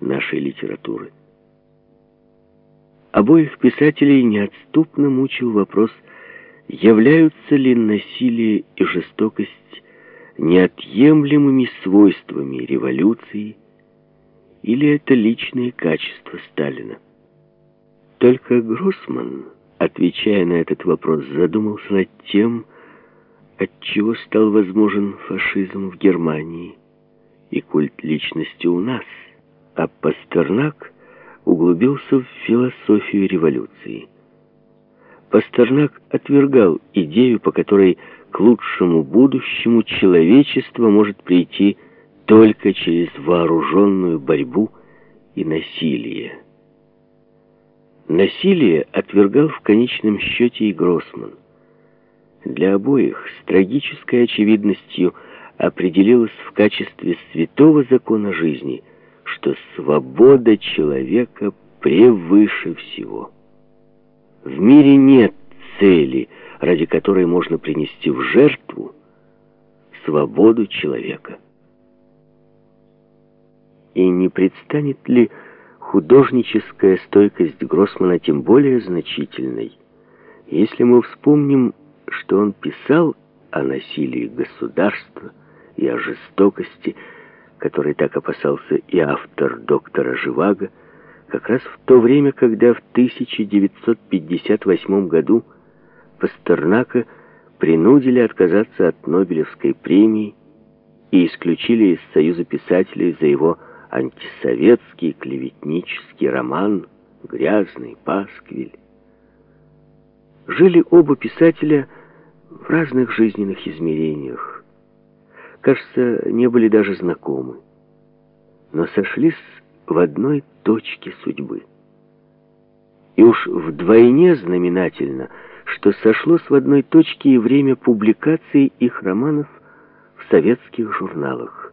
нашей литературы. Обоих писателей неотступно мучил вопрос, являются ли насилие и жестокость неотъемлемыми свойствами революции, или это личные качества Сталина. Только Гроссман, отвечая на этот вопрос, задумался над тем, отчего стал возможен фашизм в Германии и культ личности у нас, а Пастернак углубился в философию революции. Пастернак отвергал идею, по которой к лучшему будущему человечество может прийти только через вооруженную борьбу и насилие. Насилие отвергал в конечном счете и Гроссман. Для обоих с трагической очевидностью определилось в качестве святого закона жизни, что свобода человека превыше всего. В мире нет цели, ради которой можно принести в жертву свободу человека. И не предстанет ли художническая стойкость Гроссмана тем более значительной, если мы вспомним, что он писал о насилии государства и о жестокости, которой так опасался и автор доктора Живаго, как раз в то время, когда в 1958 году Пастернака принудили отказаться от Нобелевской премии и исключили из Союза писателей за его антисоветский клеветнический роман «Грязный пасквиль». Жили оба писателя в разных жизненных измерениях. Кажется, не были даже знакомы, но сошлись в одной точке судьбы. И уж вдвойне знаменательно, что сошлось в одной точке и время публикации их романов в советских журналах.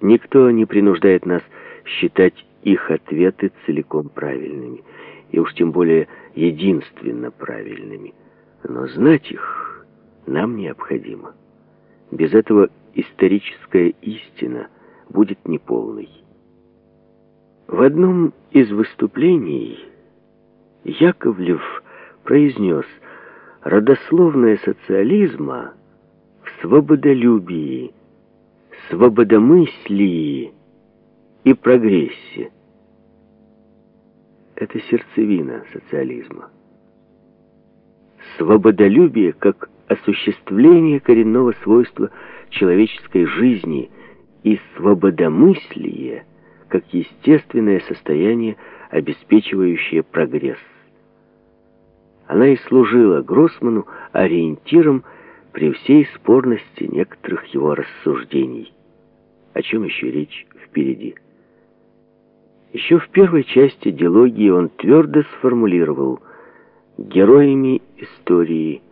Никто не принуждает нас считать их ответы целиком правильными, и уж тем более единственно правильными. Но знать их нам необходимо. Без этого историческая истина будет неполной. В одном из выступлений Яковлев произнес «Родословная социализма в свободолюбии» свободомыслии и прогрессе. Это сердцевина социализма. Свободолюбие как осуществление коренного свойства человеческой жизни и свободомыслие как естественное состояние, обеспечивающее прогресс. Она и служила Гроссману ориентиром при всей спорности некоторых его рассуждений о чем еще речь впереди. Еще в первой части диалогии он твердо сформулировал героями истории,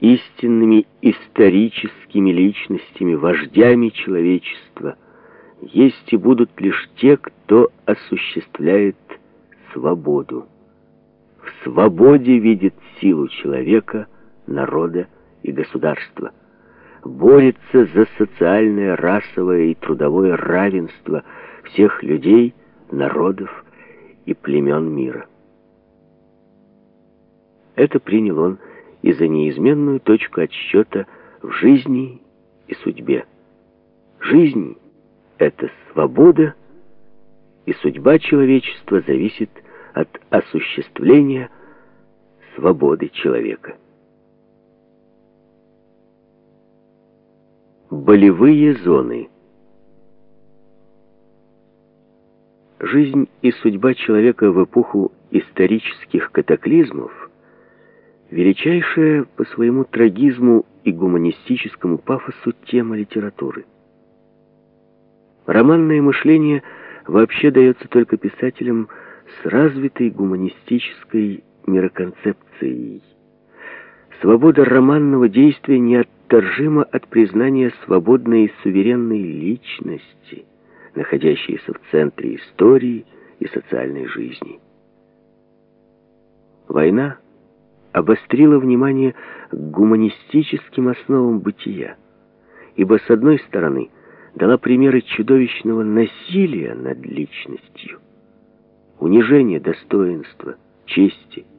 истинными историческими личностями, вождями человечества, есть и будут лишь те, кто осуществляет свободу. В свободе видит силу человека, народа и государства борется за социальное, расовое и трудовое равенство всех людей, народов и племен мира. Это принял он и за неизменную точку отсчета в жизни и судьбе. Жизнь — это свобода, и судьба человечества зависит от осуществления свободы человека. Болевые зоны. Жизнь и судьба человека в эпоху исторических катаклизмов величайшая по своему трагизму и гуманистическому пафосу тема литературы. Романное мышление вообще дается только писателям с развитой гуманистической мироконцепцией. Свобода романного действия не от неотторжимо от признания свободной и суверенной личности, находящейся в центре истории и социальной жизни. Война обострила внимание к гуманистическим основам бытия, ибо, с одной стороны, дала примеры чудовищного насилия над личностью, унижения достоинства, чести –